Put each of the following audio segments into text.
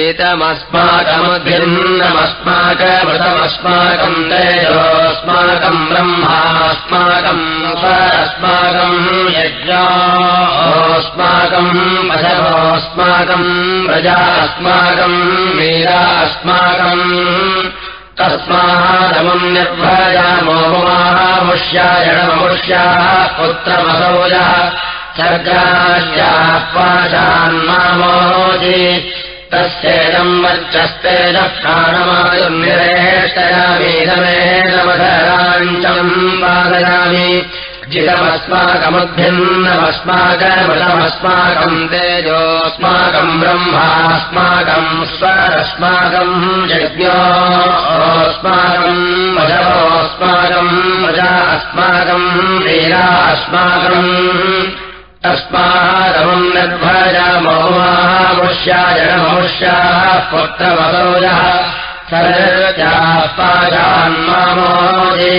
एतमस्माकमभिन्नमस्माकमृतमस्माकम् तेजोऽस्माकम् ब्रह्मास्माकम् स्वरस्माकम् यज्ञोऽस्माकम् पशवोऽस्माकम् प्रजास्माकम् वीरास्माकम् तस्मादमुम् निर्भयामो महामुष्यायणमुष्याः पुत्रमसौजः पाशान्मामोजि तस्येदम् वर्चस्तेन प्राणमायुर्निरेष्टयामीदमेदमधराञ्चम् पादयामि जितमस्माकमुद्भिन्नमस्माकमृतमस्माकम् तेजोऽस्माकम् ब्रह्मास्माकम् स्वरस्माकम् यज्ञोऽस्माकम् वशवोऽस्माकम् वजा अस्माकम् वीरा अस्माकम् निर्भयामोहामुष्याजनममुष्याः पुत्रमसौजः सर्वजाः पाजान्मामोजे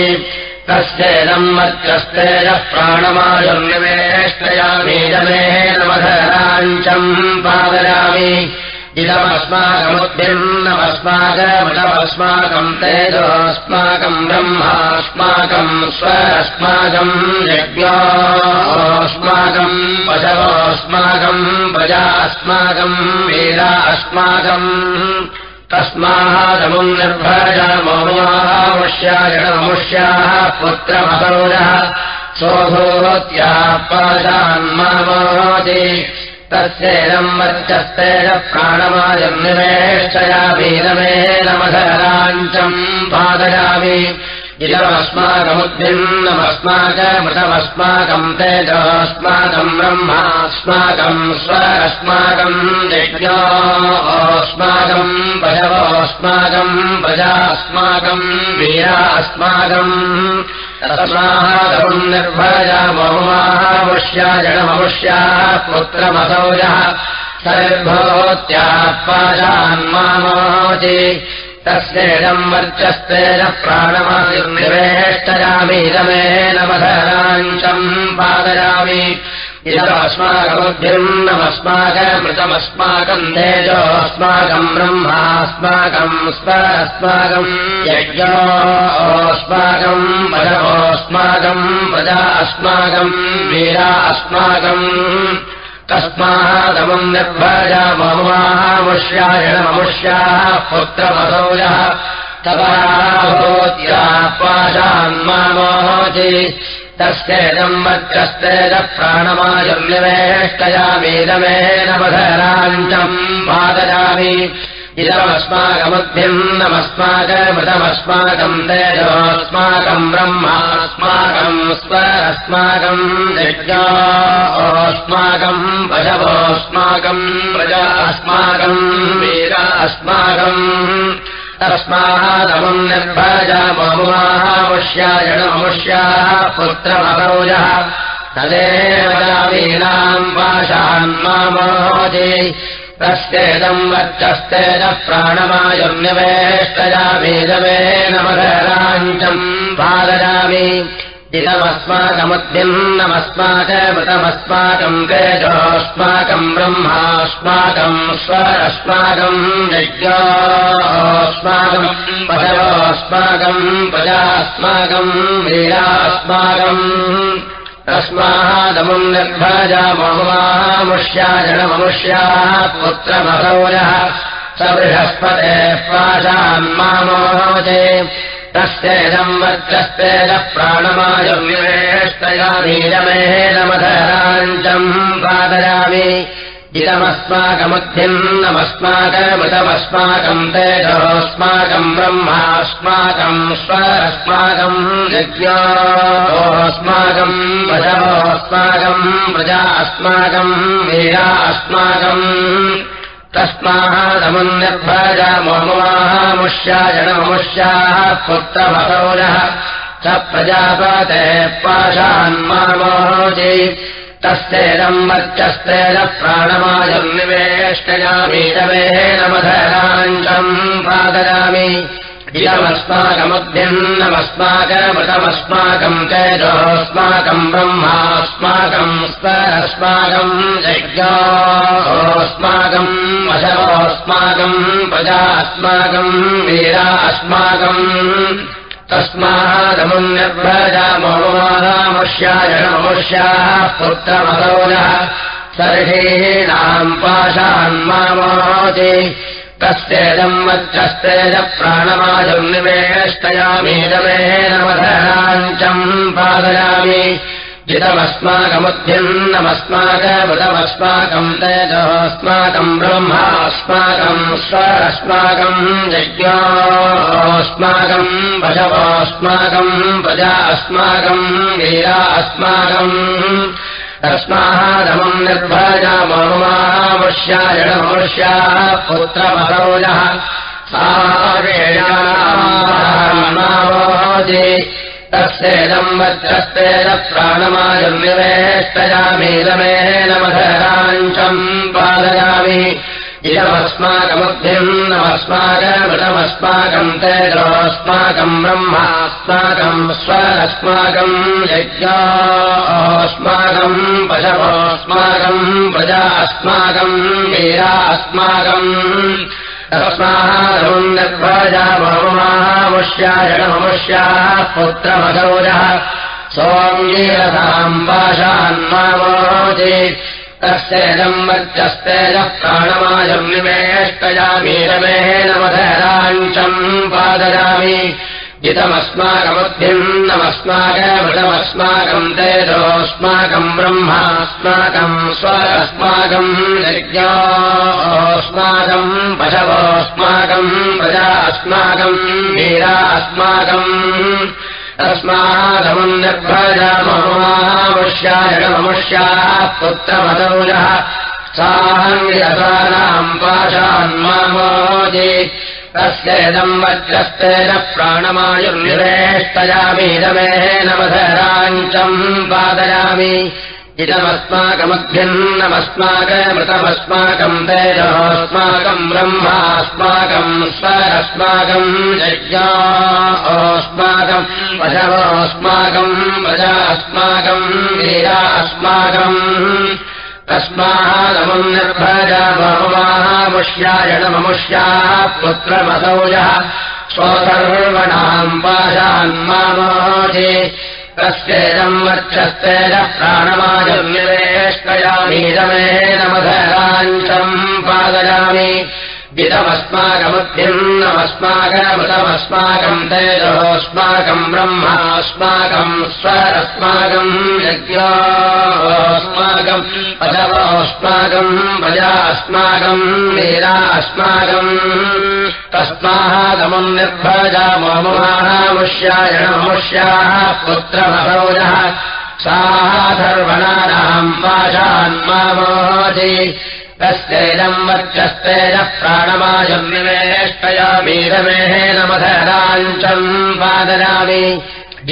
तस्येदम् मध्यस्तेजः प्राणमायुर्निवेष्टयामीजमेन मधराञ्चम् पादयामि इदमस्माकमुद्भिन्नमस्माकमृतमस्माकम् तेजोऽस्माकम् ब्रह्मास्माकम् स्वरस्माकम् यज्ञोऽस्माकम् पशवोऽस्माकम् प्रजा अस्माकम् वीरा अस्माकम् तस्मादमुम् निर्भयामोहामुष्यायणमुष्याः पुत्रमसौजः सोऽभूत्याः पाशान्मामोति तस्यैदम् वर्चस्तेन प्राणमायम् निवेष्टयामीदमेन मधराञ्चम् पादयामि। इदमस्माकमुद्भिन्नमस्माकमृतमस्माकम् तेजोऽस्माकम् ब्रह्मास्माकम् स्वरस्माकम् यज्ञोऽस्माकम् पशवोऽस्माकम् प्रजास्माकम् वीरा अस्माकम् तस्मादमुम् निर्भयामोहामुष्याजनममुष्याः पुत्रमसौजः सर्वोत्याः पाशान्मामोचि तस्येदम् वर्चस्तेन प्राणमायुर्निवेष्टयामीदमेन मधराञ्चम् पादयामि इदमस्माकमुद्भिन्नमस्माकमृतमस्माकम् तेजोऽस्माकम् ब्रह्मास्माकम् स्वरस्माकम् यज्ञोऽस्माकम् पशवोऽस्माकम् प्रजा अस्माकम् वीरा अस्माकम् तस्मादमुम् निर्भयाममुष्यायणममुष्याः पुत्रमसौजः तपराभूत्याः पाशान्मामोचि तस्येदम् वर्चस्तेन प्राणमायुर्निवेष्टयामीदमेन मधराञ्चम् पादयामि इदमस्माकमुद्भिन्नमस्माकमृतमस्माकम् तेजोऽस्माकम् ब्रह्मास्माकम् स्वरस्माकम् यज्ञोऽस्माकम् पशवोऽस्माकम् प्रजा अस्माकम् वीरा अस्माकम् तस्मादमुम् निर्भयाममुष्यायणमुष्याः पुत्रमसौजः तदेव वीणाम् पाशान्मामोजे तस्येदम् वर्चस्तेन प्राणमायुर्निवेष्टयामीदमेन मधराञ्चम् पादयामि इदमस्माकमुद्भिन्नमस्माकमृतमस्माकम् तेजोऽस्माकम् ब्रह्मास्माकम् स्वरस्माकम् यज्ञोऽस्माकम् पशवोऽस्माकम् प्रजास्माकम् वीरास्माकम् तस्मादमुम् निर्भयाममुष्याजनममुष्याः पुत्रमसौजः स बृहस्पतेः पाशान्मामोचे तस्येदम् वर्चस्तेन प्राणमायुर्निवेष्टयामीदमेन मधराञ्चम् पादयामि इदमस्माकमुद्भिन्नमस्माकमृतमस्माकम् तेजोऽस्माकम् ब्रह्मास्माकम् स्वरस्माकम् यज्ञोऽस्माकम् पशवोऽस्माकम् प्रजा अस्माकम् वीरा अस्माकम् तस्मादमुम् निर्भयाममुष्याजनममुष्याः पुत्रमसौजः स प्रजापतेः पाशान्मामोचि तस्येदम् वर्चस्तेन प्राणमायुर्निवेष्टयामीदमेन मधराञ्चम् पादयामि इदमस्माकमुद्भिन्नमस्माकमृतमस्माकम् तेजोऽस्माकम् ब्रह्मास्माकम् स्वरस्माकम् यज्ञोऽस्माकम् वशवोऽस्माकम् अस्माकम् प्रजा अस्माकम् पुत्रमदौजः सर्षीणाम् पाशान्मामोति तस्तेजम् वच्चस्तेज प्राणमाजम् निवेष्टयामीदमे नमधराञ्चम् पादयामि। जितमस्माकमुद्यन्नमस्माकमृतमस्माकम् तेजोऽस्माकम् ब्रह्मास्माकम् स्वरस्माकम् यज्ञोऽस्माकम् पशवोऽस्माकम् प्रजा अस्माकम् वीरा अस्माकम् तस्मादमम् निर्भजामनुमामुष्यायणमनुष्याः पुत्रमसौजः सामावोति तस्येदम् वज्रस्तेन प्राणमायम् निवेष्टयामीदमेन मधराञ्चम् पादयामि इदमस्माकमुद्धिम् नमस्माकमृतमस्माकम् तेजोऽस्माकम् ब्रह्मास्माकम् स्वरस्माकम् यज्ञोऽस्माकम् पशवोऽस्माकम् प्रजा अस्माकम् वीरा अस्माकम् तस्माहारमुन्नर्भजाममुष्यायणममुष्याः पुत्रमगौजः सोऽङ्गीरसाम् पाशान्मामोति तस्येदम् वर्चस्तेजः प्राणमायम् निमेष्टयामीरमेण मधराञ्चम् पादयामि इदमस्माकमुद्धिम् नमस्माकमृतमस्माकम् तेजोऽस्माकम् ब्रह्मास्माकम् स्वरस्माकम् यज्ञोऽस्माकम् पशवोऽस्माकम् प्रजा अस्माकम् वीरा अस्माकम् पुत्रमदौजः साहङ्गिरसानाम् पाशान्मामोजे तस्येदम् वज्रस्तेन प्राणमायुर्निवेष्टयामीदमेन मधराञ्चम् पादयामि। इदमस्माकमभ्यन्नमस्माकमृतमस्माकम् तेजोऽस्माकम् ब्रह्मास्माकम् स्वरस्माकम् यज्ञोऽस्माकम् पशवोऽस्माकम् प्रजा अस्माकम् अस्माकम् तस्मादमुम् निर्भजाममुष्यायणममुष्याः पुत्रमसौजः स्वसर्वणाम् पाशान्मामोजे तस्येदम् वर्चस्तेज प्राणमाजम् निवेष्टयामीदमेन मधराञ्चम् पादयामि इदमस्माकमुद्धिम् नमस्माकमृतमस्माकम् तेजोऽस्माकम् ब्रह्मास्माकम् स्वरस्माकम् यज्ञोऽस्माकम् पशवोऽस्माकम् प्रजा अस्माकम् वीरा अस्माकम् तस्मादमुम् निर्भजाममुष्यायणमुष्याः पुत्रमसौजः साधर्वणानाम् पाशान्मामोति तस्यैदम् वर्चस्तेन प्राणमायम् निवेष्टयामीरमेण मधराञ्चम् पादयामि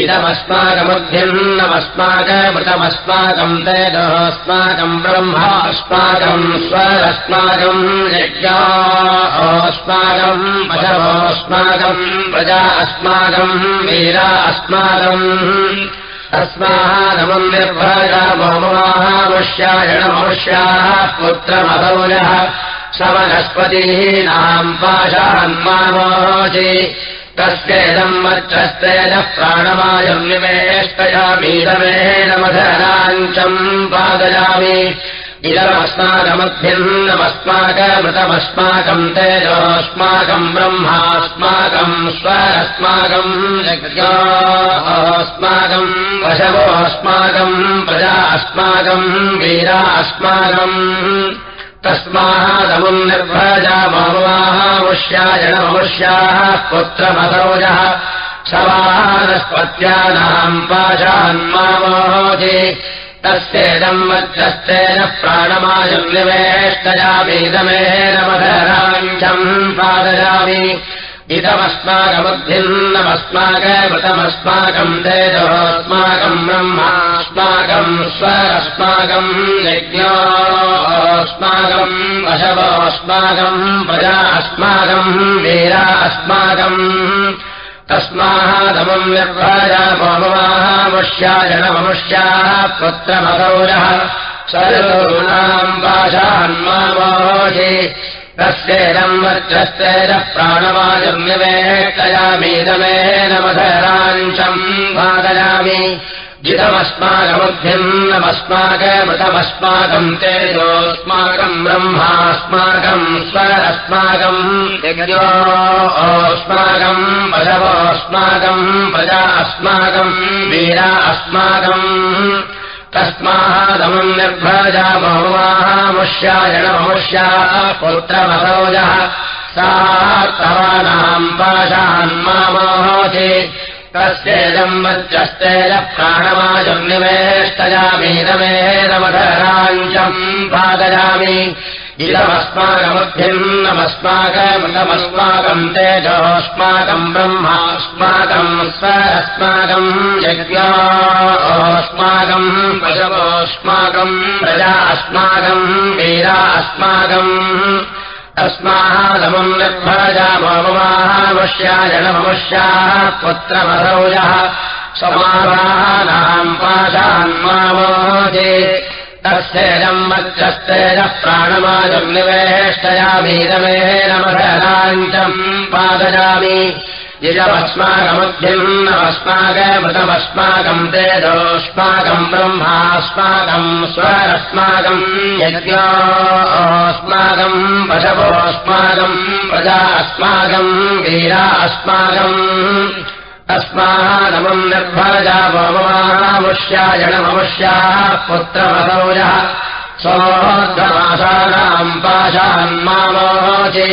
इदमस्माकमुद्धिम् नमस्माकमृतमस्माकम् तेजोऽस्माकम् ब्रह्मास्माकम् स्वरस्माकम् यज्ञोऽस्माकम् पशवोऽस्माकम् प्रजा अस्माकम् वीरा अस्माकम् तस्मादमुम् निर्भजाममुष्यायणममुष्याः पुत्रमदौजः स वनस्पतीनाम् पाशान्मामोचि तस्येदम् वर्चस्तेजः प्राणमायम् निवेष्टयामीदमेन मधराञ्चम् पादयामि इदमस्माकमभ्यम् नमस्माकमृतमस्माकम् तेजोऽस्माकम् ब्रह्मास्माकम् स्वरस्माकम् यज्ञोऽस्माकम् पशवोऽस्माकम् प्रजा अस्माकम् वीरा अस्माकम् तस्मादमुम् निर्भजाममुष्यायणममुष्याः पुत्रमसौजः सवानस्पत्यानाम् पाशान्मामोजे तस्येदम् वच्चस्तेन प्राणमायम् पादयामि। इदमस्माकमुद्धिम् नमस्माकमृतमस्माकम् तेजोऽस्माकम् ब्रह्मास्माकम् स्वरस्माकम् यज्ञोऽस्माकम् पशवोऽस्माकम् प्रजा अस्माकम् वीरा अस्माकम् तस्मादमुम् निर्भजाममुष्यायणममुष्याः पुत्रमगौरः सर्वूनाम् पाशान्मामोजे तस्यैदम् वर्चस्तेजः प्राणवायुर्निवेष्टयामीदमेनमधराञ्चम् वादयामि जितमस्माकमुद्भिम् नमस्माकमृतमस्माकम् तेजोऽस्माकम् ब्रह्मास्माकम् स्वरस्माकम् यज्ञोऽस्माकम् पशवोऽस्माकम् प्रजा अस्माकम् वीरा अस्माकम् तस्मादमम् निर्भजामहुमामुष्यायणममुष्याः पुत्रमसौजः सा तवानाम् पाशान्मामोहोति तस्येदम् वच्चस्तेजः प्राणवाजुर्निवेष्टयामीदमेदमधराञ्चम् पादयामि इदमस्माकमुद्भिम् नमस्माकमृतमस्माकम् तेजोऽस्माकम् ब्रह्मास्माकम् स्वरस्माकम् यज्ञोऽस्माकम् पशवोऽस्माकम् प्रजा अस्माकम् तस्मादमम् निर्भजाममुष्यायणममुष्याः पुत्रमसौजः समावानाम् पाशान्मामोजे तस्येदम् मच्चस्तेजः प्राणवायुर्निवेष्टयामीदमेनमधराञ्चम् पादयामि नमस्माकमृतमस्माकम् तेजोऽस्माकम् ब्रह्मास्माकम् स्वरस्माकम् यज्ञोऽस्माकम् पशवोऽस्माकम् प्रजा अस्माकम् वीरा अस्माकम् तस्मादमम् निर्भरजाममुष्यायणममुष्याः पुत्रमसौजः सोऽर्धमासानाम् पाशान्मामोचे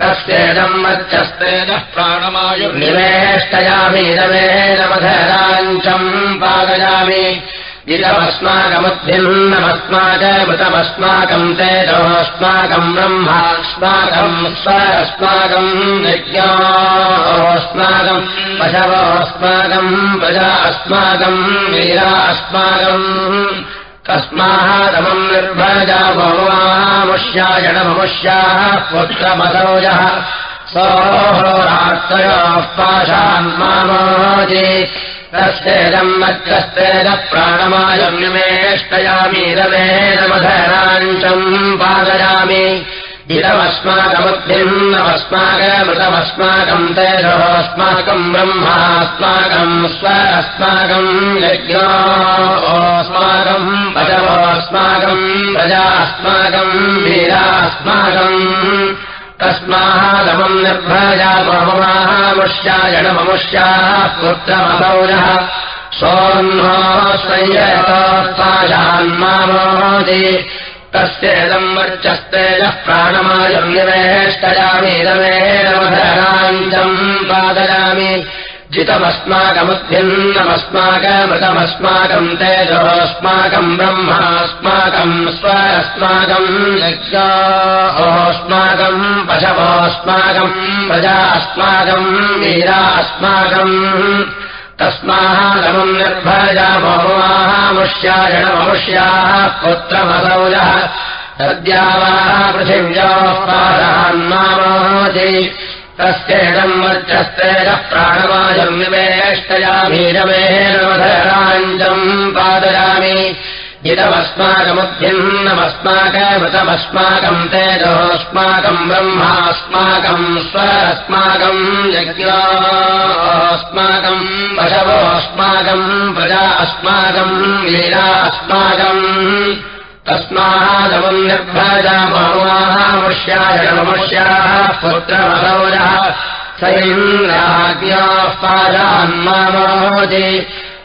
तस्येदम् मच्चस्तेजः प्राणमायुर्निवेष्टयामीदमेदमधराञ्चम् पादयामि नमस्माकमृतमस्माकम् तेजोऽस्माकम् ब्रह्मास्माकम् स्वरस्माकम् यज्ञोऽस्माकम् पशवोऽस्माकम् प्रजा अस्माकम् वीरा अस्माकम् तस्मादमम् निर्भजाममुष्यायणममुष्याः पुत्रमसौजः सोहोरात्रयोः पाशान्मामोजे। तस्येदम् मच्चस्तेजः प्राणमायुर्निमेष्टयामीदमेदमधराञ्चम् पादयामि इदमस्माकमुद्भिम् नमस्माकमृतमस्माकम् तेजोऽस्माकम् ब्रह्मास्माकम् स्वरस्माकम् यज्ञोऽस्माकम् पशवोऽस्माकम् प्रजा अस्माकम् वीरास्माकम्। तस्मादमम् निर्भजाममुष्यायणममुष्याः पुत्रमसौजः सोऽह्नो संयतोत्पाशान्मामोदे तस्येदम् वर्चस्तेजः प्राणमायुर्निवेष्टयामीदमेनमधराञ्चम् पादयामि जितमस्माकमुद्भिम् नमस्माकमृतमस्माकम् तेजोऽस्माकम् ब्रह्मास्माकम् स्वरस्माकम् यज्ञोऽस्माकम् पशवोऽस्माकम् प्रजा अस्माकम् वीरा अस्माकम् तस्मादमम् निर्भजाममुष्यायणममुष्याः पुत्रमसौजः सद्यावाः पृथिव्योः पादान्मामोजे तस्येदम् वर्चस्तेजः प्राणवायुर्निवेष्टयामीरमेणमधराञ्चम् पादयामि इदमस्माकमुद्भिम् नमस्माकमृतमस्माकम् तेजोऽस्माकम् ब्रह्मास्माकम् स्वरस्माकम् यज्ञोऽस्माकम् पशवोऽस्माकम् प्रजा अस्माकम् वीरा अस्माकम् पुत्रमसौजः स इन्द्राज्ञाः पादान्मामोजे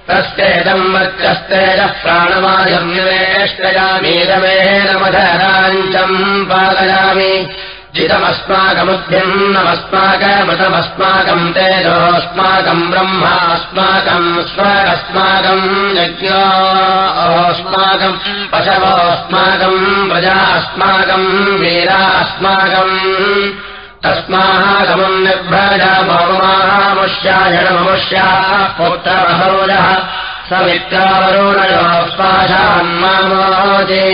तस्येदम् वर्चस्तेजः प्राणवायुर्निवेष्टयामीदमेनमधराञ्चम् पादयामि जितमस्माकमुद्भिम् नमस्माकमृतमस्माकम् तेजोऽस्माकम् ब्रह्मास्माकम् स्वरस्माकम् यज्ञोऽस्माकम् पशवोऽस्माकम् प्रजा अस्माकम् वीरा अस्माकम् तस्मादमम् निर्भजाममुष्यायणममुष्याः पुत्रमसौजः समित्रावरुणयोः पाशान्मामोजे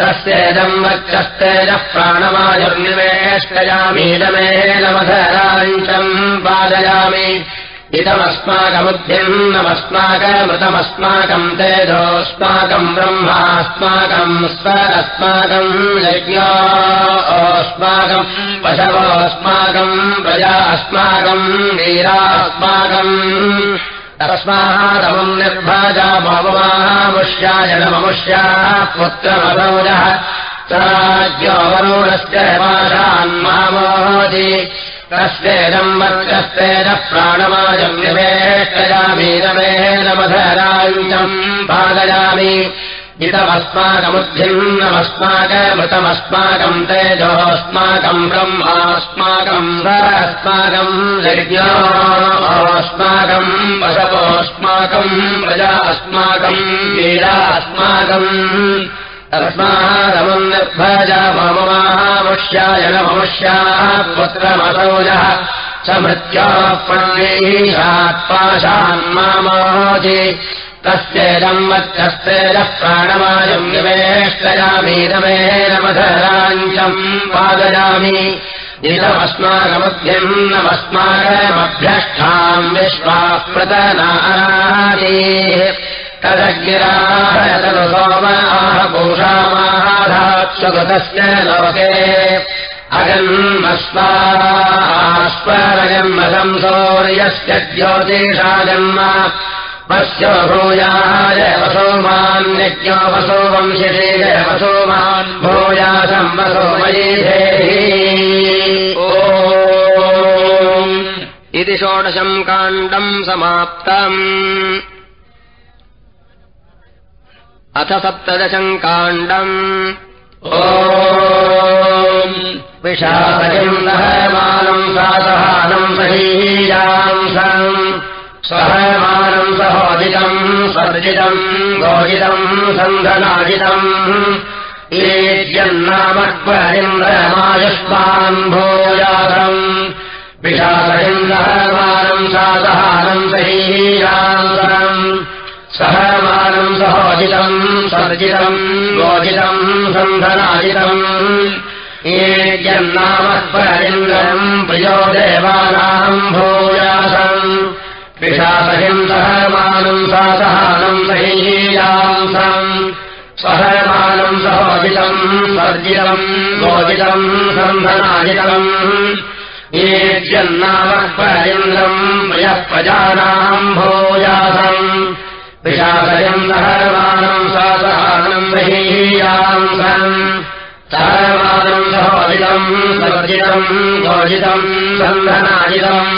तस्येदम् वच्चस्तेजः प्राणवायुर्निवेष्टयामीदमेनमधराञ्चम् पादयामि इदमस्माकमुद्भिम् नमस्माकमृतमस्माकम् तेजोऽस्माकम् ब्रह्मास्माकम् स्वरस्माकम् यज्ञोऽस्माकम् पशवोऽस्माकम् प्रजा अस्माकम् वीरास्माकम् तस्मादमम् निर्भाजाममुष्यायनममुष्याः पुत्रमदौजः राज्योऽवरुणस्य माशान्मामोदि कस्तेदम् वर्गस्तेन प्राणमाजम् निवेष्टयामि रमेण मधराञ्जम् पादयामि इदमस्माकमुद्भिन्नमस्माकमृतमस्माकम् तेजोऽस्माकम् ब्रह्मास्माकम् अस्माकम् यज्ञोऽस्माकम् वसवोऽस्माकम् प्रजा अस्माकम् वीरा अस्माकम् तस्मादमम् निर्भजा मम महामुष्याय न ममुष्याः पुत्रमसौजः स मृत्योः पण्यैषात्पाशान्मामोचि तस्येदम् वच्चस्तेजः प्राणमायम् निवेष्टयामि रमेण मधराञ्चम् पादयामि। इदमस्माकमभ्यन्नमस्माकमभ्यष्ठाम् विश्वाः प्रतनाराः सोमाः पूषामाधात्स्वगतस्य लोके। अजन्मस्वास्वरजन्मसम् सौर्यस्य ज्योतिषा जन्म पश्य भूयाय वसोमान्यज्ञो वसो वंशिषे जय वसोमान् भूयासम् वसोमयी ओ इति षोडशम् काण्डम् समाप्तम् अथ सप्तदशम् काण्डम्। ओ विषादयम् सासहानम् सहीयाम् सहमानम् सहोदितम् सर्जितम् गोहितम् सन्धनाजितम्। भूयासम् विषादयम् सासहानम् सहीयाम् सहमानम् सहोजितम् सर्जितम् गोजितम् सन्धनाजितम् एद्यन्नामक्वरिन्द्रम् प्रियो देवानाम् भूयासम् विषासहिम् सहमानम् सासहानम् सहीयासम् सहमानम् सहोजितम् सर्जितम् गोजितम् सन्धनाजितम् एद्यन्नामक्वरिन्द्रम् प्रियः प्रजानाम् भूयासम् विषादयम् सहमानम् सासहानम् सहीयासम् सहमानम् सहोजितम् सर्जितम् गोजितम् सन्धनाजितम्।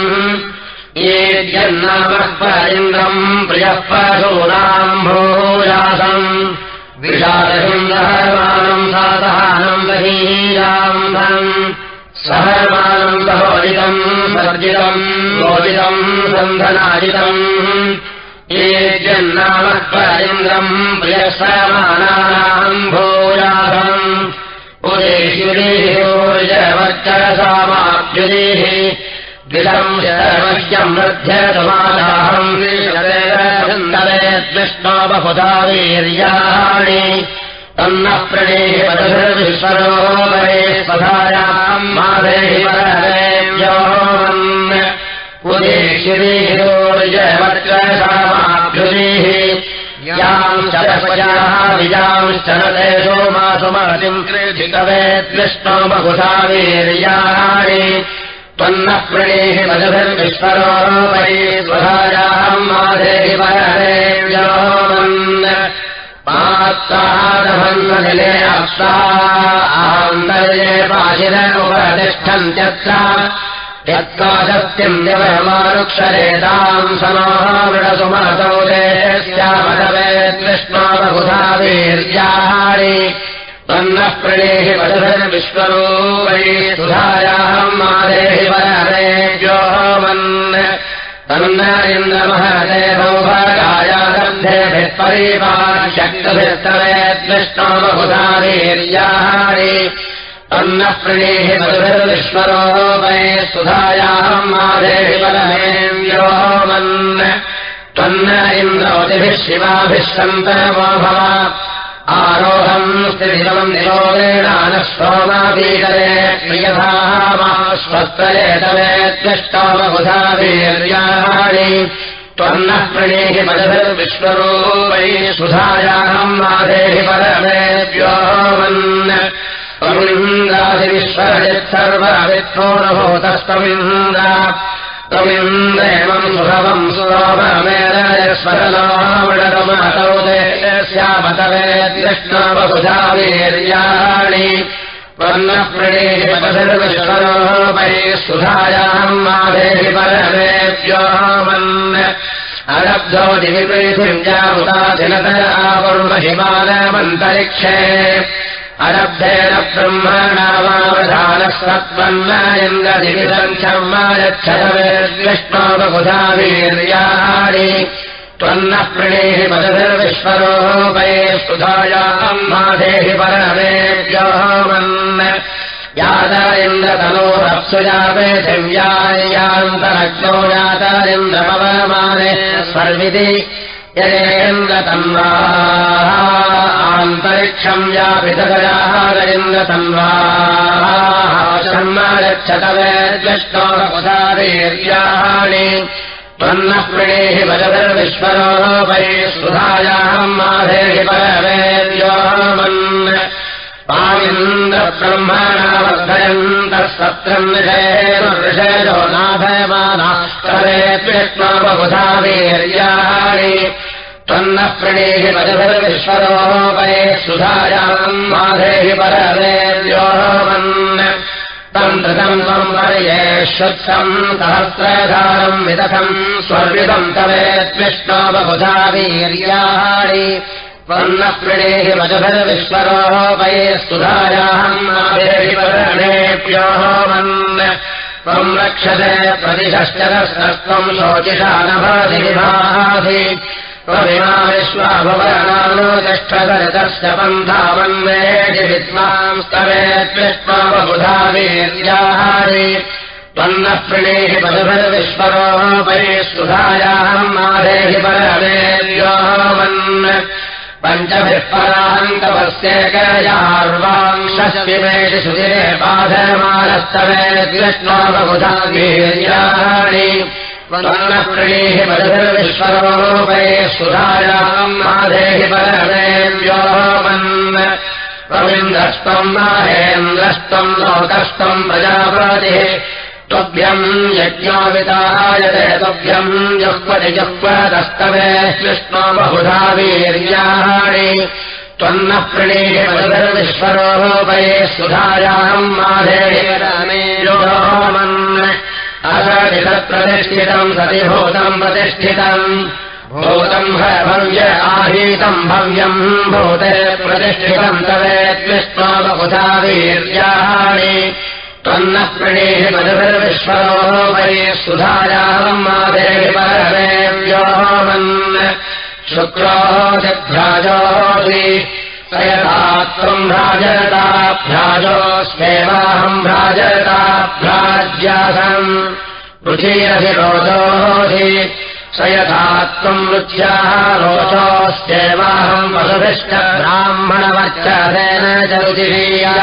एद्यन्नामक्वरिन्द्रम् प्रियः पशूनाम् भूयासम्। विषादयम् सहमानम् सासहानम् सहीयासम् सहमानम् सहोजितम् सर्जितम् गोजितम् सन्धनाजितम् एद्यन्नामक्वरिन्द्रम् प्रियसमानानाम् भूयासम् उदेशुरीर्जवर्चसामाभ्युदेः द्विषम् शर्मह्यम् मध्यतमादाहम् विष्णो बहुधा वीर्याणि। तन्नः प्रणेहि पदभिश्वरो वरे स्वधायाम् माधेहि परदेव्यो उदेशिरीरोर्जवर्चसामाभ्युदेः विजांश्चरते कृषिकवेद्विष्णो बहुधा वीर्याणि। त्वन्नः प्रणेहि मधुभिर्विश्वरो वै स्वधायाम् माधेहि परदेव्योमन् पात्तादभन्वनिले अप्तान्तर्ये पाशिरमुपतिष्ठन्त्यत्र यत्काशस्त्यम् जवमानुक्षरेताम् समामृडसुमतौ देश्यामदवेद्विष्णो बहुधा वीर्याणि तन्नः प्रणेहि वधुभिर्विश्वरो वै सुधायाम् मादेहि वरदेव्यो मन् तन्न इन्द्रमहदेवौ भगायादब्धेभिः परिपाशक्तभिस्तवेद्विष्णो बहुधा वीर्याणि तन्नः प्रणेहि वधुभिर्विश्वरो वै सुधायाम् मादेहि वरदेव्यो मन् त्वन्न इन्द्रोतिभिः शिवाभिः सन्तमो भव आरोहम् स्त्रिविदम् निरोधेणानः सोमापीकरे प्रियधामाश्वस्तरे तवेत्यष्टावबुधा वीर्याणि त्वन्नः प्रणेहि पदभिर्विश्वरो वै सुधायाम् माधेहि परमेभ्यो वन् त्वमिन्द्रादिविश्वजित्सर्ववित्थोरभूतस्त्वमिन्द्र त्वमिन्द्रेमम् सुभवम् सुरोपमेरयस्वरलावृतमहतौ देश्यामतवेद्यष्णाबुधा वीर्याणि वर्णप्रणीपतिर्विश्वरोपैः सुधायाम् परमेभ्योमन् अरब्धो दिविपैथिञ्जामुदाधिनतरावर्महिमानमन्तरिक्षे अरब्धेन ब्रह्मणा वावधानस्वत्पन्नायन्द्रदिविदञ्छमायच्छतवेद्विष्णोबुधा वीर्याणि त्वन्नः प्रणेहि पदभिर्विश्वरोपये सुधायाम् माधेहि परमेभ्योमन् यातारिन्द्रतनोरप्सुजापे दिव्यायान्तरज्ञो यातारिन्द्रपवमाने स्वर्विति यजेन्द्रतन्वा आन्तरिक्षम् व्यापितगजाहारेन्द्रतन्वा शर्मागच्छतवेद्यष्टोरपुधारीर्याणि त्वन्नः प्रणेहि वजभिर्विश्वरोपये सुधायाम् माधेहि परमेद्योमन् पामिन्द्रब्रह्मणावर्धयन्तः सत्रम् विषयो नाभयमानाष्टरेत्युष्णबुधा वीर्याणि त्वन्नः प्रणेहि वजभिर्विश्वरोपये सुधायाम् माधेहि परमेद्योमन् तम् धृतम् त्वम् पर्येष्वत्सम् सहस्रधारम् विदथम् स्वर्विदम् तवेद्विष्णोबुधा वीर्याणि। त्वन्नः प्रणेहि वजभिर्विश्वरोपये सुधायाहम् माधेहिवरणेभ्योमन् त्वम् रक्षते प्रतिशश्चरस्त्वम् शोचिषा नभाधिभाधि त्वमिमा तिष्ठदरितस्य पन्थावन्वेदि विद्वाम् स्तवेद्विष्णोबुधा वीर्याहारि त्वन्नः प्रणेहि पदभिर्विश्वरोपये सुधायाहम् माधेहि परमेव्योमन् पञ्चभिः परान्तपस्येकयार्वांशशिवेषि सुधिरे बाधमानस्तवेद्विष्णोबुधा वीर्याणि प्रणेहि पदभिर्विश्वरोपये सुधायाहम् माधेहि परमेव्योमन् त्वमिन्द्रस्त्वम् माहेन्द्रस्त्वम् लोकस्त्वम् प्रजापतिः। त्वभ्यम् यज्ञोवितायते त्वभ्यम् जुह्वति जुह्वदस्तवे। कृष्णो बहुधा वीर्याणि। त्वन्नः प्रणीहि मधुर्विश्वरोपये सुधायाम् माधेयमेयोमन् असदितप्रतिष्ठितम् सतिभूतम् प्रतिष्ठितम्। भूतम् भव्य आहीतम् भव्यम् भूते प्रतिष्ठितम् तवेद्विष्णो बहुधा वीर्याणि। त्वन्नः प्रणेहि मधुभिर्विश्वरोपये सुधायाम् माधेहि परमेव्योमन्। शुक्रोदिभ्राजोऽसि सयथा त्वम् भ्राजरताभ्राजोऽस्मेवाहम् भ्राजरताभ्राज्यासम् रुचीरसि रोचोऽसि स यथा त्वम् रुच्याः रोचोऽस्येवाहम् वसुभिश्च ब्राह्मणवर्चसेन च रुचिरीया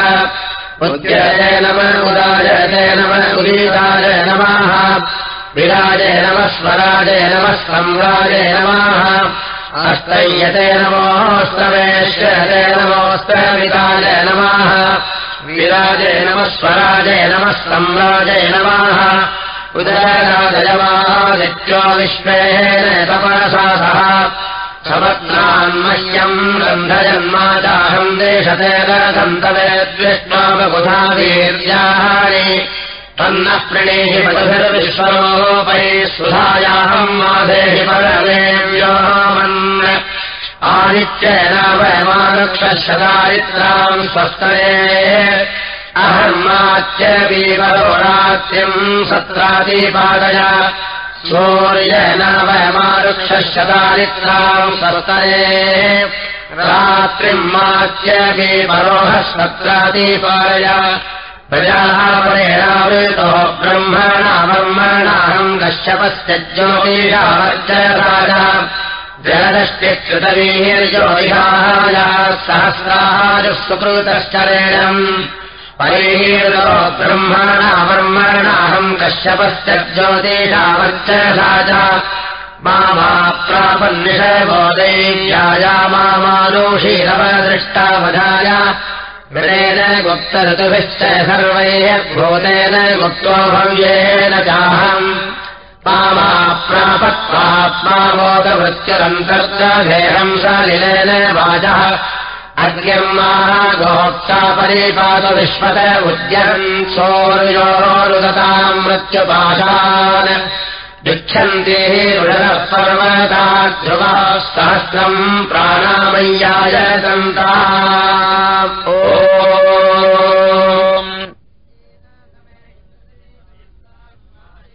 उद्यते नम उदाजते नम उदीताय नमः विराजे नमः स्वराजे नमः सम्राजे नमः अस्तय्यते नमोऽस्तवेश्वरते नमोऽस्तविताय नमः विराजे नमः स्वराजे नमः सम्राजे नमः उदयराजयमादित्यो विश्वेन तपसा सह समग्नान्मह्यम् रन्धयन्मादाहम् देशते रथन्तवेद्विष्णाबुधा वीर्याणि तन्नः प्रणेहि पदभिर्विश्वरोपये सुधायाहम् माधेहि परमेव्योमन् आदित्येन वयमानुक्षदारिद्राम् स्वस्तरे। अहर्माच्य वीवरोरात्यम् सत्रादिपादय। सूर्येन वयमारुक्षदारिद्राम् स्वस्तरे। रात्रिम् माच्य सत्रादिपादय प्रजाः ब्रह्मणा ब्रह्मणाहम् कश्यपस्य ज्योतिषावर्च राजा जलदष्टिकृतवीर्योहाय सहस्राः सुकृतश्चरेणम् ब्रह्मणा ब्रह्मणाहम् कश्यपस्य ज्योतिषावर्च राजा मामाप्रापन्निषबोधैर्याया मामालोषीरवदृष्टावधाय मृतेन गुप्तऋतुभिश्च सर्वैः भूतेन गुप्तो भव्येन चाहम्। पामाप्रापत्वात्मामोदवृत्युरन्तर्गेहम् सलिलेन वाचः अग्र्यम् गोक्ता परिपादविश्वत उद्यम् सोरुयोरुदताम् मृत्युपाशान्। दुच्छन्ति रुडः पर्वता ध्रुवः सहस्रम् प्राणामय्याय सन्ता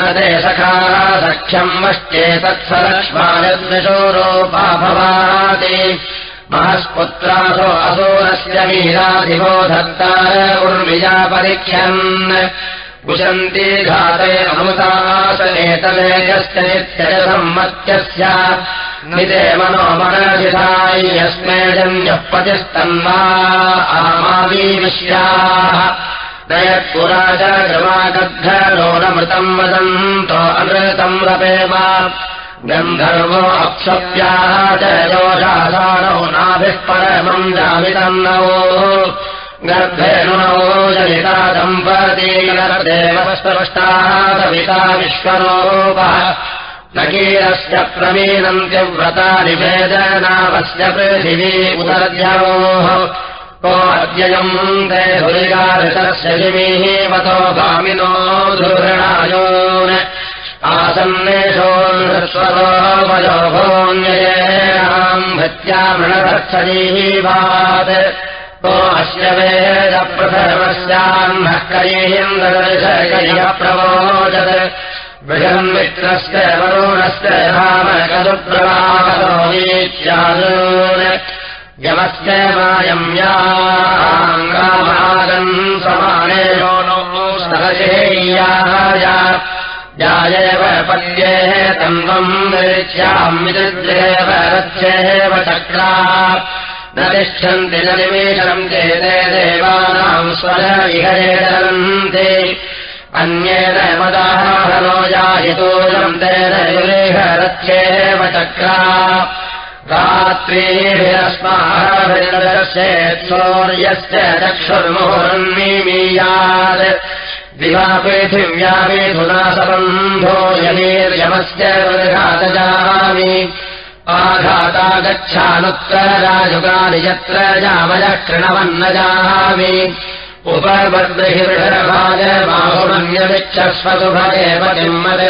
न ते सखाः सख्यम् वश्चे तत्सलक्ष्मायद्विशोरोपा भवाति। महस्पुत्रासो असोरस्य वीराधिवो धत्तार उर्मिजा परीक्षन् कुशन्ति घाते अमृतासनेतलेकस्य नित्यजसम्मत्यस्य निजे मनोमनशिधाय यस्मै जन्यः पतिस्तन्वा आमावीविश्याः नयत्पुराज गृमागद्धरोणमृतम् वदन्तो अनृतम् रपेम गन्धर्वो अप्सव्याः च योषासानौ नाभिः परमम् जामितन्नवो गर्भेणुनवो जनिता दम्पतीदेव स्पष्टाः विश्वरोपः। नकीरस्य प्रवीणन्त्यव्रता निवेदनावस्य पृथिवी उदर्जरोः को अद्ययम् ते धुरिगाऋतस्य शिमीः वतो गामिनो धुरणायोन् आसन्नेषोन्स्वरो वयो भोन्ययेनाम् भृत्या मृणधत्सजीवात् को अस्य वेदप्रथमस्यान्नः करीन्द्रदर्शकयः प्रवोचत्। बृहन् मित्रस्य वरुणस्य रामकदुप्रवाहतो वीत्यादून् यमस्य मायम्याङ्गामागन् समानेषो नो सहशेय्याय यायैव पद्येः तन्वम् निरिच्यामिदेव रथ्येव चक्रा। न तिष्ठन्ति न निमेषम् चेते देवानाम् स्वर विहरेदन्ते अन्येन मदाहनो याहितोऽयम् तेन युलेहरथ्येव चक्रा रात्रीभिरस्माभिर्दर्शेत्सौर्यस्य चक्षुर्मुहुरन्मीमीयात्। दिवापृथिव्यापिधुना सबन्धो यमीर्यमस्य वृघातजामि आघाता गच्छानुत्तराजुगानि यत्र जामयः कृणवन्न जामि भगेव किम्मत्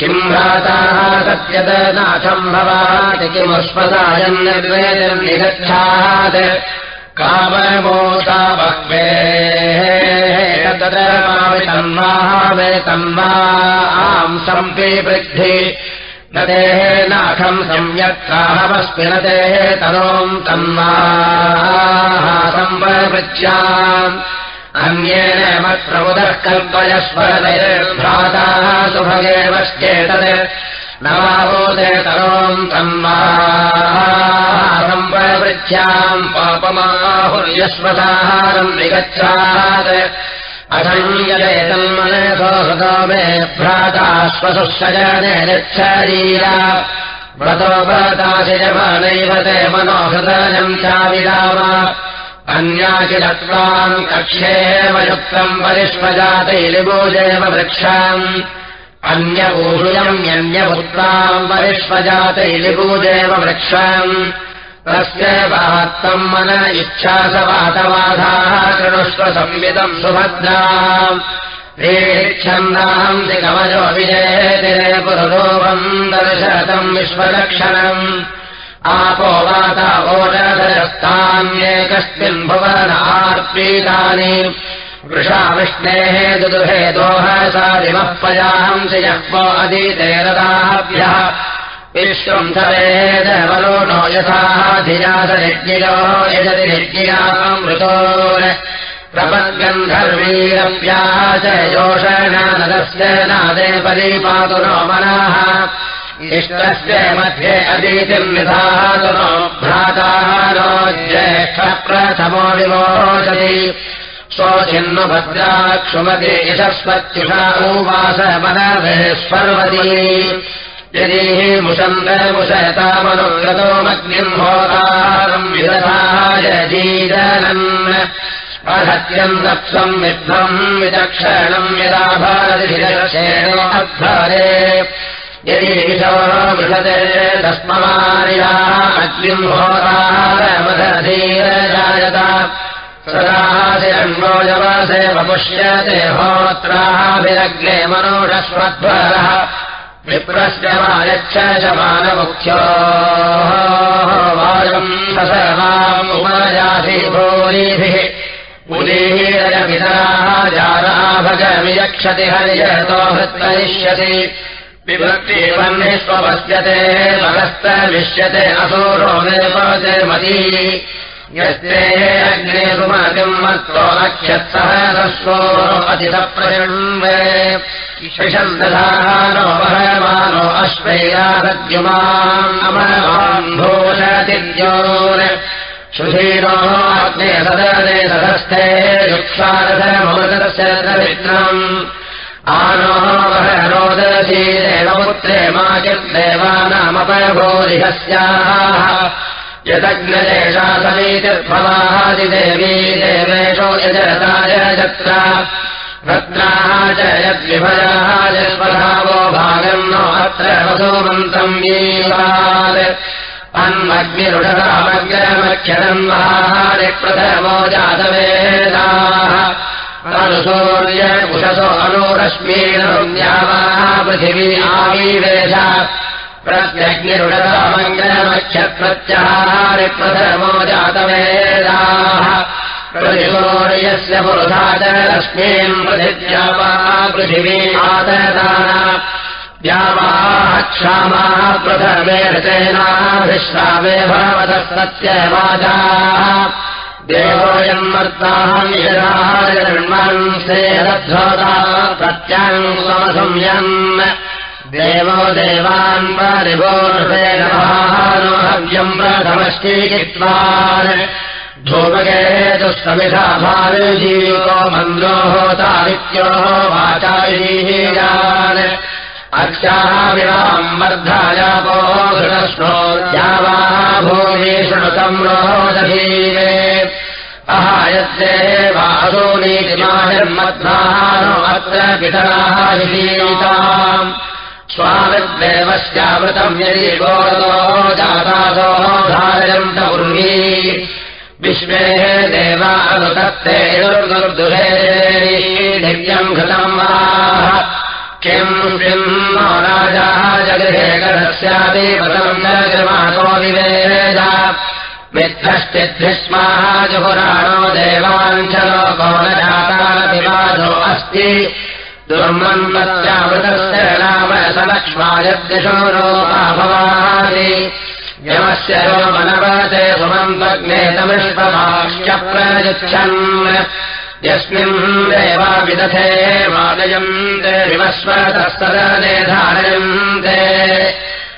किम् भ्राताः सत्यत नाथम् भवाति किमुष्पदायम् निर्वेदिर्निगच्छात्। काममोता बह्वेः तन्वा आम् सम्पि वृद्धि। न तेः नाथम् सम्यक् तेः तनोम् तन्वाः सम्पृच्याम् अन्येन मत्प्रमुदः कल्पयस्वरभ्राताः सुभगेवश्चेतत्। न वावोदे तनोम् तन्वाः सम्पृच्छ्याम् पापमाहुर्यस्वसाहारम् विगच्छात्। अधञ्जलेतन्मनसो हृतो मे भ्राताश्वसुशरीरा व्रतो व्रताशिजमानैव ते मनोहृदयम् चाविराम अन्याचिदत्वाम् कक्ष्येव युक्तम् परिष्वजातैलिभोजेव वृक्षाम्। अन्यभूषुयम्यन्यपुत्राम् परिष्वजातैलिभूजेव वृक्षाम्। तस्य वात्तम् मन इच्छा स वातवाधाः कृणुष्व संविदम् सुभद्रा रेच्छन्दांसि कवचो विजयतिरे पुरुरोपम् दर्शतम् विश्वलक्षणम् आपो वाता भुवनार्पीतानि। वृषाविष्णेः दुदुहे दोहसा दिवः पजांसि यः अदितेरदाभ्यः विश्वम् सवेदवलो नो यथाधिजासरिज्ञिरो यजति निर्ज्ञियामृतो प्रपद्गन्धर्वीरव्याः च योषणानदस्य नादे परिपातु नो मनाः इष्टस्य मध्ये अतीतिम् निधातु नो भ्राताः ज्येष्ठप्रथमो विमोचति स्वचिन्मभद्राक्षुमति यशस्वत्युषा उवासमनवे स्पर्वती यदि मुषन्तमुषयतामनुक्रतोमग्निम् होतारम् विदधाय जीजनन् अहत्यम् दत्सम् विध्वम् विचक्षणम् यदा भारतिरे यदि मृषते तस्मवार्याः अग्निम् होतारमधीरजायत सदाशिरण्डो जवसे वपुष्यते होत्राभिरग्ने मनोषस्वध्वरः विप्रस्य वायच्छ शमानमुख्यो वायम् सर्वामुपयासि भूरिभिः। पुलीरयमितराः जाराभगमियक्षति हर्यतो हृत्तयिष्यति विभक्तिवन्निष्वपश्यते भगस्तविष्यते असूरो निर्पते मती। यस्ते अग्ने सुमतिम् मत्तो नक्षत्सहस्रो अतितप्रयण्वे शिषम् दधानो वहमानो अश्वैरासद्युमान् भूषतिद्योन् सुधीरो अग्ने सदने सदस्थे युक्षारथमृतस्य मित्रम् आनो वहरोदसी देवपुत्रे माचिर्देवानामपभोरिहस्याः यदग्नदेशा समीतिर्भवादिदेवी देवेषु यजरताय जत्रा रत्नाः च यद्विभयाः जस्वधावो भागम् नो अत्र वसोमन्तम् वीवात् अन्मग्निरुढरामग्रमक्षरम् महारिप्रथमो जातवेदाः अनुसूर्य उषसो अनुरश्मीनरुण्यावाः पृथिवी आवीवेश। प्रत्यग्निरुढरामङ्गलमक्षप्रत्याहारिप्रथमो जातवेदाः। प्रतिसूर्यस्य पुरुषा च लक्ष्मीम् पृथिव्यावाः पृथिवी आतदाना व्यावाः क्षामाः प्रथमे ऋतेनाभिश्रावे भवतः सत्यवाजाः देवोऽयम् यदाहर्मन् सेदध्वताः प्रत्याङ्गमसंयम् देवो देवान् परिभोर्षेणवाहानो हव्यम् प्रथमश्चीकित्वान् धूमकेतुस्तमिधा भाविजीवो मन्द्रो होतादित्योः वाचायीयान्। अर्चाः विवाम् वर्धायापो धृतश्नो द्यावाः भूमि शृणुतम् रोदधीरे अत्र पितराः विलीताम् स्वामिदेवस्यावृतम् यदि गोरतो जातासो धारयन्त उर्वी विश्वेः देवा अनुतत्ते दुर्दुर्दुरे दिव्यम् घृतम् वा। किम् किम् नो राजाः जगृहे गतस्यापि पदम् जगमातो विवेद मिथ्यश्चिद्भिस्माः जुहुराणो न जातानपिवादो अस्ति। रोपा भवानि यमस्य रोमनवते सुमन्तग्नेतमिष्टभाष्य प्रयच्छन् यस्मिन् देवा सदने धारयन्ते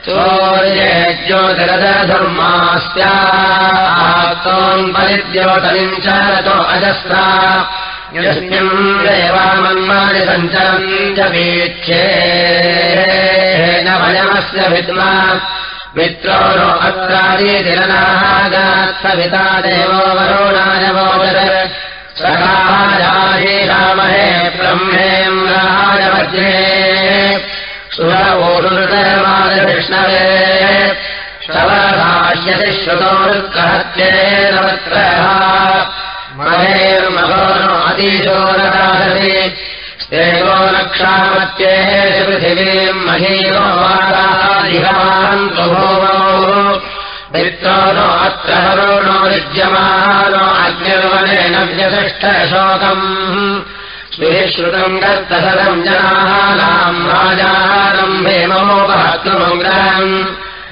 सूर्ये ज्योतिरधर्मास्यात्तोम् परिद्योतनिम् च रतो अजस्रा। यस्मिन् देवामन्मानि सञ्चरम् च वीक्ष्ये न वयमस्य विद्मा। मित्रो नो अत्रादितिरनाः गात्सविता देवो वरुणाय वोचर सखाराहि रामहे ब्रह्मेन्द्राय वज्रे सुरवोषुतमादकृष्णवे शवराश्यति श्रुतोरुत्कहत्येन वक्रः महेर्महो नो स्तेगो रक्षामत्येः पृथिवीम् महीनो वादादिहमान् प्रभोवो मित्रो नो अत्र हरुणो विद्यमानो अग्निर्वनेन व्यतिष्ठशोकम् राजारम् हेमोपहत्वमङ्ग्रहम्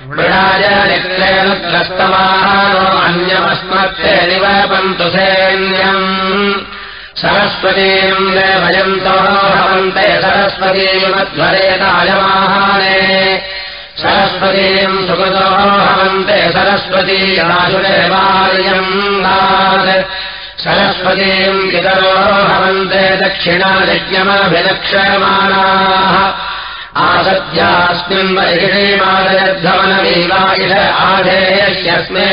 मृडाजनिग्रस्तमानो अन्यमस्मत्ते निवपन्तु सैन्यम्। सरस्वतीम् देवयन्तो भवन्ते सरस्वतीमध्वरेतायमाहाने सरस्वतीम् सुकृतो भवन्ते सरस्वती राजुदेवार्यम् सरस्वतीम् पितरो भवन्ते दक्षिणायज्ञमभिलक्ष्यमाणाः आसद्यास्मिन् वैषीमादयद्धवनमीवायुष आधेयस्मे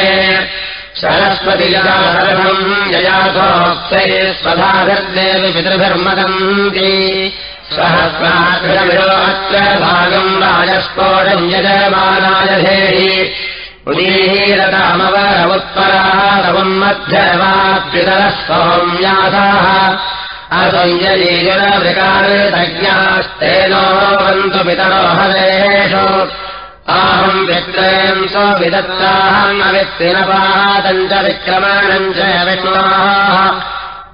सरस्वतिजा सर्वम् ययासोक्ते स्वधागर्देवि पितृभिर्मदन्ति सहस्राग्रविरो अत्र भागम् यजमानाय धेहि उदीरतामवरमुत्तरावम् मध्यवाप्युतरः सौम्यासाः असंयलीजुरविकारतज्ञास्तेनो वन्तु पितरो हरेषु आहम् विक्रयम् स्वविदत्ताहम् अवित्तिनपातम् च विक्रमणम् च विष्णाः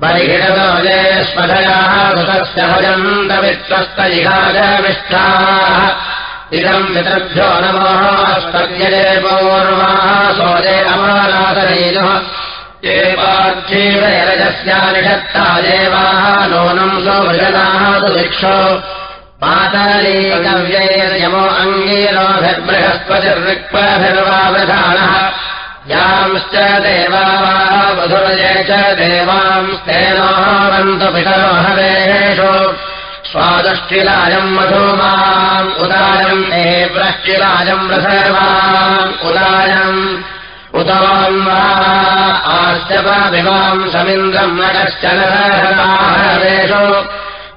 परिहिडतो जयस्वधयाः सुतस्य भजन्तविश्वस्त इहाजमिष्ठाः इदम् पितृभ्यो नमोऽस्तव्यजे पौर्वाः सोजे अमानासनैजः। ये पार्थीवैरजस्यानिषत्ता देवाः नूनम् सुभृजनाः सुभिक्षो। पातलीकव्यैर्यमो अङ्गीरोभिर्बृहस्पतिर्विक्पभिर्वावधानः यांश्च देवाः वधुरये च देवांस्तेनो हरेषु स्वादष्टिलायम् मधूमाम् उदारम् हे व्रष्टिलायम् रसर्वाम् उदारम् उदाम् वा आश्चपविवाम् समिन्द्रम् नकश्चन सहरेषु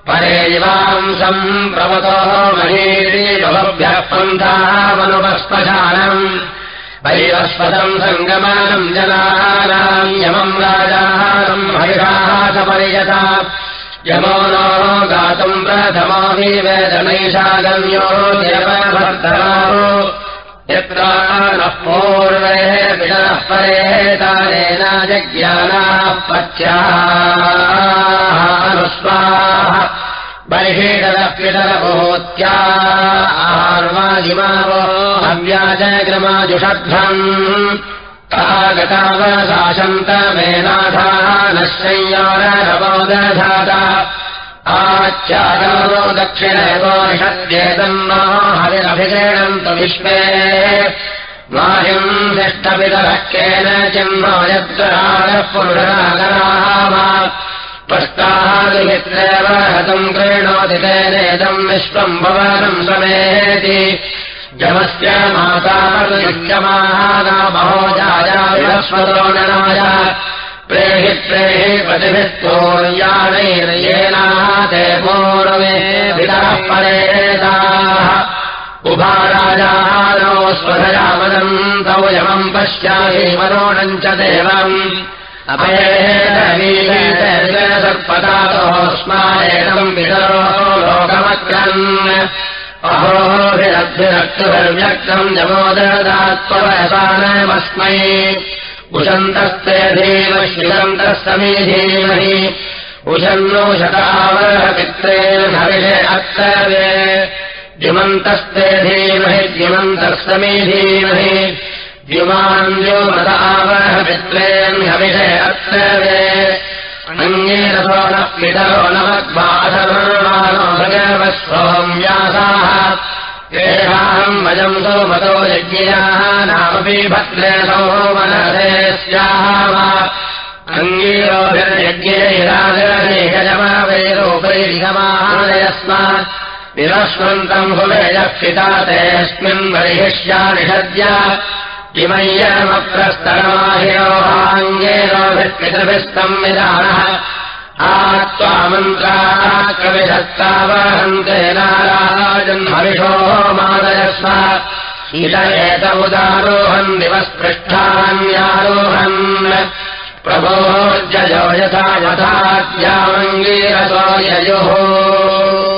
परे इवांसम् प्रवतोः महीभ्यः पन्थामनुपस्पशानम् वैवस्पदम् सङ्गमानम् जनानाम् यमम् राजानम् महिषाः सपरियता यमो नो गातुम् प्रथमो हि वेदनैषागम्यो निरपभर्तरारो यत्र नः पूर्वे विषनः परे तानेन जज्ञानाः पथ्यानुस्वाः बर्हिषदप्युतरभूत्या आर्वादिमावो हव्याजग्रमाजुषध्वम् गतावसाशन्तमेनाथाः नश्चय्योरवोदधाता आच्चारो दक्षिणयोषद्येतन्नो हरिरभिषेणन्तु विश्वे। माहिम् तिष्ठपितरः केन चिह्नो यत्रारः पुरुषरागराः पष्टादिमित्रेव हतम् क्रीणोति तेनेदम् विश्वम् भवनम् समेति मातायुक्यमानामहो जायास्वतो ननाय प्रेहि प्रेहि परेताः। उभाराजानो स्वधयामदम् तौ यमम् पश्याहि वरोणम् च देवम्। अभयेतर्पदातोऽस्मारेणम् वितरो लोकमक्रन् अहोभिरद्भिरक्तुभिर्व्यक्तम् जमोददात्ववसानमस्मै उशन्तस्ते धीम श्रियन्तः समी धीमहि। उशन्नो शतावरपित्रेण हरिषे अत्तवे द्युमन्तस्ते धीमहि द्युमन्तः समी धीमहि। द्युमान्योमतावरपित्रेण हविषे अत्तवे अङ्गेरसो नः पितरो नमद्बाधर्मानो भगवस्वम्यासाः येषाम् वयम् सोमतो यज्ञयाः नामपि भद्रे सोमनसे स्याः वा। अङ्गीरोभिर्यज्ञैराजनेहजमावैरोपरिगमानयस्मात् विरस्वन्तम् भुवेजः पिता तेऽस्मिन् बर्हिष्यानिषद्य किमय्यमप्रस्तरमाहिरोहाङ्गेरोभित्पितृभिस्तम् विधानः आत्त्वामन्त्राः कविधत्तावहन्ते नाराजन् हरिषो मादयस्व। शील एत उदारोहन् दिवःस्पृष्ठान्यारोहन् प्रभोर्जयो यथा यथाद्यामङ्गीरसो ययोः